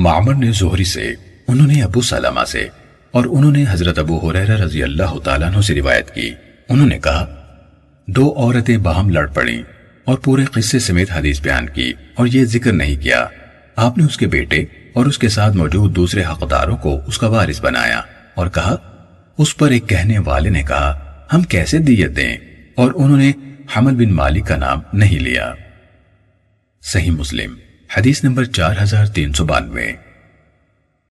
معمر نے زہری سے، انہوں نے ابو سلمہ سے اور انہوں نے حضرت ابو حریرہ رضی اللہ تعالیٰ عنہ سے روایت کی۔ انہوں نے کہا، دو عورتیں باہم لڑ پڑیں اور پورے قصے سمیت حدیث بیان کی اور یہ ذکر نہیں کیا۔ آپ نے اس کے بیٹے اور اس کے ساتھ موجود دوسرے حقداروں کو اس کا وارث بنایا اور کہا، اس پر ایک کہنے والے نے کہا، ہم کیسے دیت دیں؟ اور انہوں نے حمل بن مالک کا نام نہیں لیا۔ صحیح مسلم۔ حدیث نمبر چار ہزار تین سو بانوے۔